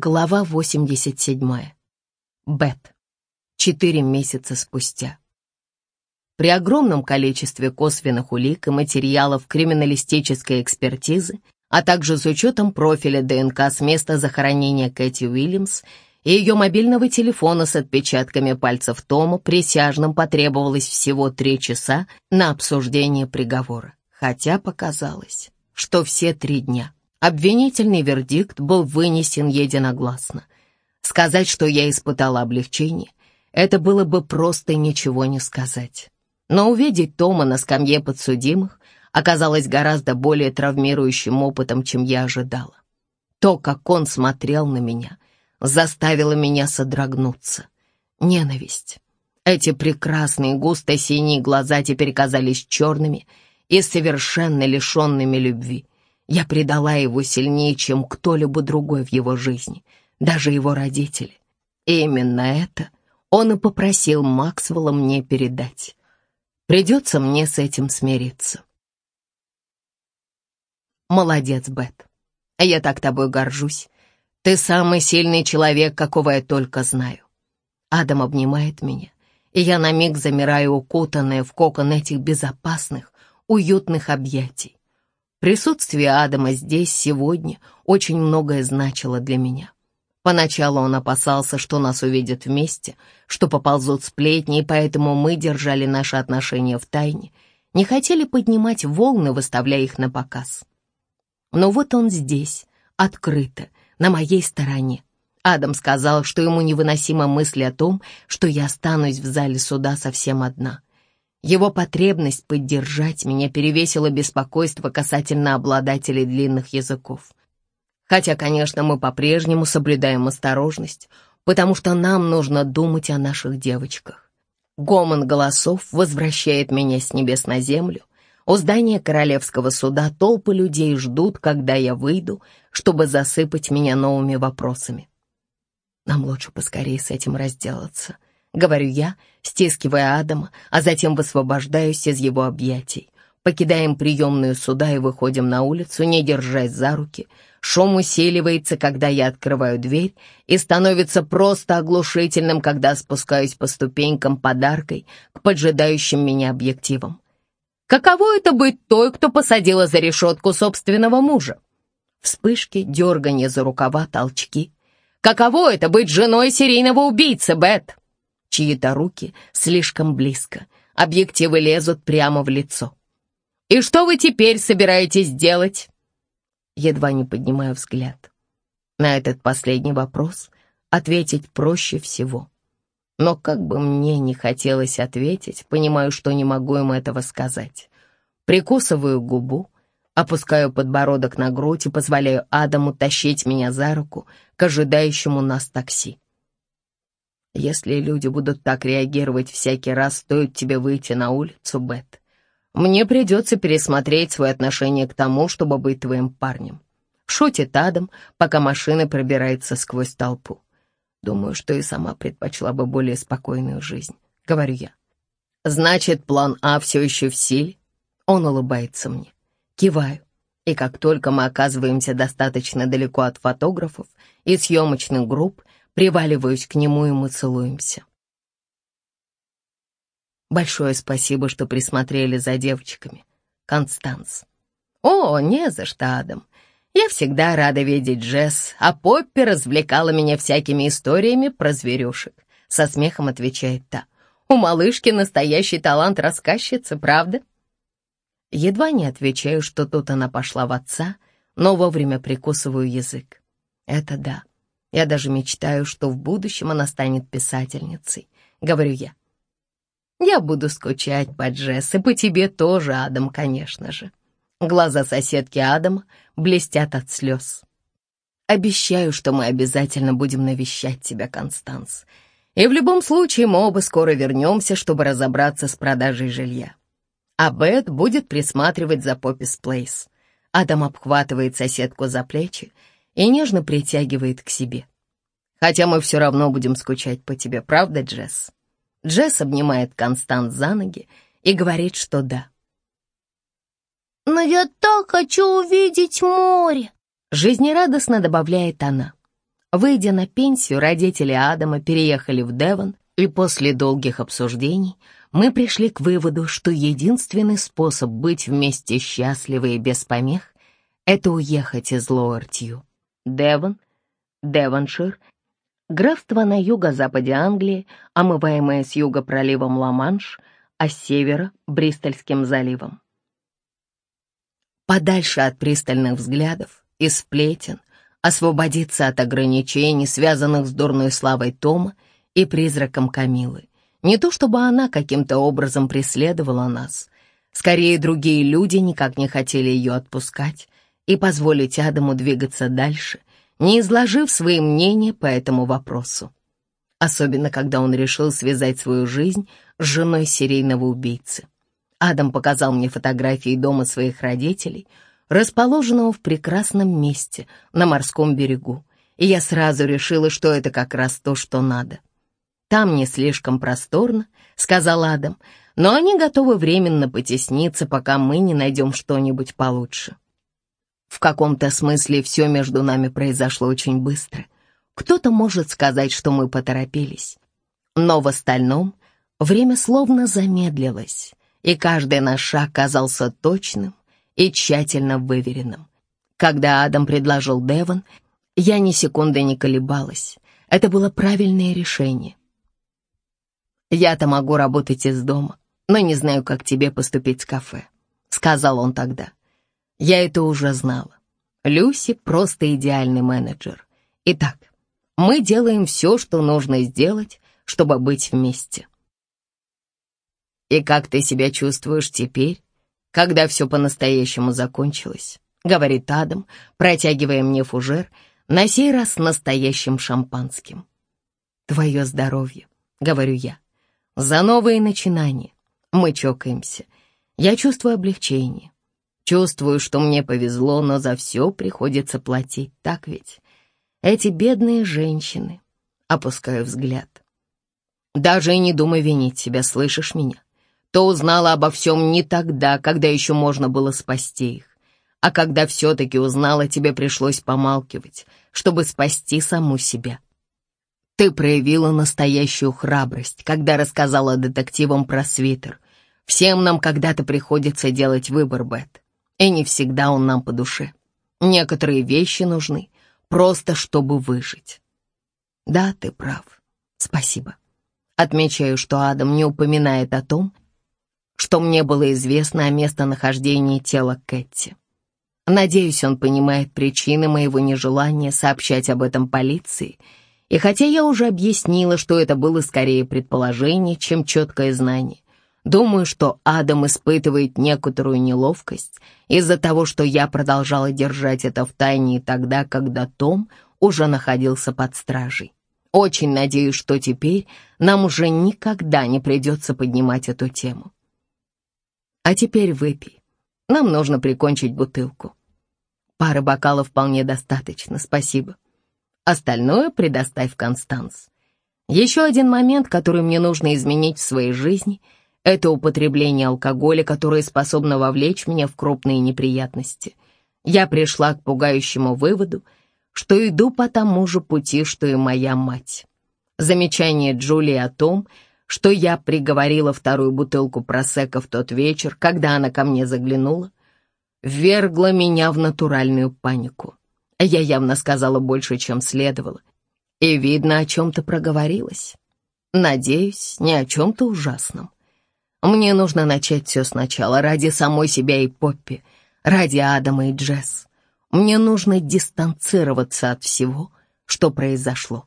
Глава 87. Бет. Четыре месяца спустя. При огромном количестве косвенных улик и материалов криминалистической экспертизы, а также с учетом профиля ДНК с места захоронения Кэти Уильямс и ее мобильного телефона с отпечатками пальцев Тома, присяжным потребовалось всего три часа на обсуждение приговора, хотя показалось, что все три дня. Обвинительный вердикт был вынесен единогласно. Сказать, что я испытала облегчение, это было бы просто ничего не сказать. Но увидеть Тома на скамье подсудимых оказалось гораздо более травмирующим опытом, чем я ожидала. То, как он смотрел на меня, заставило меня содрогнуться. Ненависть. Эти прекрасные густо-синие глаза теперь казались черными и совершенно лишенными любви. Я предала его сильнее, чем кто-либо другой в его жизни, даже его родители. И именно это он и попросил Максвелла мне передать. Придется мне с этим смириться. Молодец, Бет. Я так тобой горжусь. Ты самый сильный человек, какого я только знаю. Адам обнимает меня, и я на миг замираю, укутанная в кокон этих безопасных, уютных объятий. Присутствие Адама здесь сегодня очень многое значило для меня. Поначалу он опасался, что нас увидят вместе, что поползут сплетни, и поэтому мы держали наши отношения в тайне, не хотели поднимать волны, выставляя их на показ. Но вот он здесь, открыто, на моей стороне. Адам сказал, что ему невыносима мысль о том, что я останусь в зале суда совсем одна — его потребность поддержать меня перевесила беспокойство касательно обладателей длинных языков. Хотя, конечно, мы по-прежнему соблюдаем осторожность, потому что нам нужно думать о наших девочках. Гомон голосов возвращает меня с небес на землю. У здания Королевского суда толпы людей ждут, когда я выйду, чтобы засыпать меня новыми вопросами. Нам лучше поскорее с этим разделаться —— говорю я, стискивая Адама, а затем высвобождаюсь из его объятий. Покидаем приемную суда и выходим на улицу, не держась за руки. Шум усиливается, когда я открываю дверь, и становится просто оглушительным, когда спускаюсь по ступенькам подаркой к поджидающим меня объективам. Каково это быть той, кто посадила за решетку собственного мужа? Вспышки, дерганье за рукава, толчки. Каково это быть женой серийного убийцы, Бет? Чьи-то руки слишком близко. Объективы лезут прямо в лицо. «И что вы теперь собираетесь делать?» Едва не поднимаю взгляд. На этот последний вопрос ответить проще всего. Но как бы мне не хотелось ответить, понимаю, что не могу им этого сказать. Прикусываю губу, опускаю подбородок на грудь и позволяю Адаму тащить меня за руку к ожидающему нас такси. Если люди будут так реагировать всякий раз, стоит тебе выйти на улицу, Бет. Мне придется пересмотреть свое отношение к тому, чтобы быть твоим парнем. Шутит Адам, пока машина пробирается сквозь толпу. Думаю, что и сама предпочла бы более спокойную жизнь, говорю я. Значит, план А все еще в силе? Он улыбается мне. Киваю. И как только мы оказываемся достаточно далеко от фотографов и съемочных групп, Приваливаюсь к нему, и мы целуемся. Большое спасибо, что присмотрели за девочками. Констанс. О, не за что, Адам. Я всегда рада видеть Джесс, а Поппи развлекала меня всякими историями про зверюшек. Со смехом отвечает та. У малышки настоящий талант рассказчицы, правда? Едва не отвечаю, что тут она пошла в отца, но вовремя прикусываю язык. Это да. Я даже мечтаю, что в будущем она станет писательницей, говорю я. Я буду скучать по Джесс и по тебе тоже, Адам, конечно же. Глаза соседки Адама блестят от слез. Обещаю, что мы обязательно будем навещать тебя, Констанс. И в любом случае мы оба скоро вернемся, чтобы разобраться с продажей жилья. А Бет будет присматривать за Поппис Плейс. Адам обхватывает соседку за плечи и нежно притягивает к себе. Хотя мы все равно будем скучать по тебе, правда, Джесс? Джесс обнимает Констант за ноги и говорит, что да. «Но я так хочу увидеть море!» Жизнерадостно добавляет она. Выйдя на пенсию, родители Адама переехали в Девон, и после долгих обсуждений мы пришли к выводу, что единственный способ быть вместе счастливы и без помех — это уехать из Лоуэртью. Девон, Девоншир — графство на юго-западе Англии, омываемое с юга проливом Ла-Манш, а с севера — Бристольским заливом. Подальше от пристальных взглядов и сплетен, освободиться от ограничений, связанных с дурной славой Тома и призраком Камилы. Не то чтобы она каким-то образом преследовала нас. Скорее, другие люди никак не хотели ее отпускать и позволить Адаму двигаться дальше, не изложив свои мнения по этому вопросу. Особенно, когда он решил связать свою жизнь с женой серийного убийцы. Адам показал мне фотографии дома своих родителей — расположенного в прекрасном месте на морском берегу, и я сразу решила, что это как раз то, что надо. «Там не слишком просторно», — сказал Адам, «но они готовы временно потесниться, пока мы не найдем что-нибудь получше». В каком-то смысле все между нами произошло очень быстро. Кто-то может сказать, что мы поторопились. Но в остальном время словно замедлилось, и каждый наш шаг казался точным, и тщательно выверенным. Когда Адам предложил Девон, я ни секунды не колебалась. Это было правильное решение. «Я-то могу работать из дома, но не знаю, как тебе поступить с кафе», — сказал он тогда. Я это уже знала. Люси просто идеальный менеджер. Итак, мы делаем все, что нужно сделать, чтобы быть вместе. «И как ты себя чувствуешь теперь?» когда все по-настоящему закончилось», — говорит Адам, протягивая мне фужер, на сей раз настоящим шампанским. «Твое здоровье», — говорю я. «За новые начинания». Мы чокаемся. Я чувствую облегчение. Чувствую, что мне повезло, но за все приходится платить, так ведь? Эти бедные женщины. Опускаю взгляд. Даже и не думай винить себя, слышишь меня? то узнала обо всем не тогда, когда еще можно было спасти их. А когда все-таки узнала, тебе пришлось помалкивать, чтобы спасти саму себя. Ты проявила настоящую храбрость, когда рассказала детективам про свитер. Всем нам когда-то приходится делать выбор, Бет, и не всегда он нам по душе. Некоторые вещи нужны, просто чтобы выжить. Да, ты прав. Спасибо. Отмечаю, что Адам не упоминает о том, что мне было известно о местонахождении тела Кэти. Надеюсь, он понимает причины моего нежелания сообщать об этом полиции, и хотя я уже объяснила, что это было скорее предположение, чем четкое знание, думаю, что Адам испытывает некоторую неловкость из-за того, что я продолжала держать это в тайне и тогда, когда Том уже находился под стражей. Очень надеюсь, что теперь нам уже никогда не придется поднимать эту тему. А теперь выпей. Нам нужно прикончить бутылку. Пары бокалов вполне достаточно, спасибо. Остальное предоставь Констанс. Еще один момент, который мне нужно изменить в своей жизни, это употребление алкоголя, которое способно вовлечь меня в крупные неприятности. Я пришла к пугающему выводу, что иду по тому же пути, что и моя мать. Замечание Джулии о том, что я приговорила вторую бутылку просека в тот вечер, когда она ко мне заглянула, ввергла меня в натуральную панику. Я явно сказала больше, чем следовало, и, видно, о чем-то проговорилась. Надеюсь, не о чем-то ужасном. Мне нужно начать все сначала, ради самой себя и Поппи, ради Адама и Джесс. Мне нужно дистанцироваться от всего, что произошло.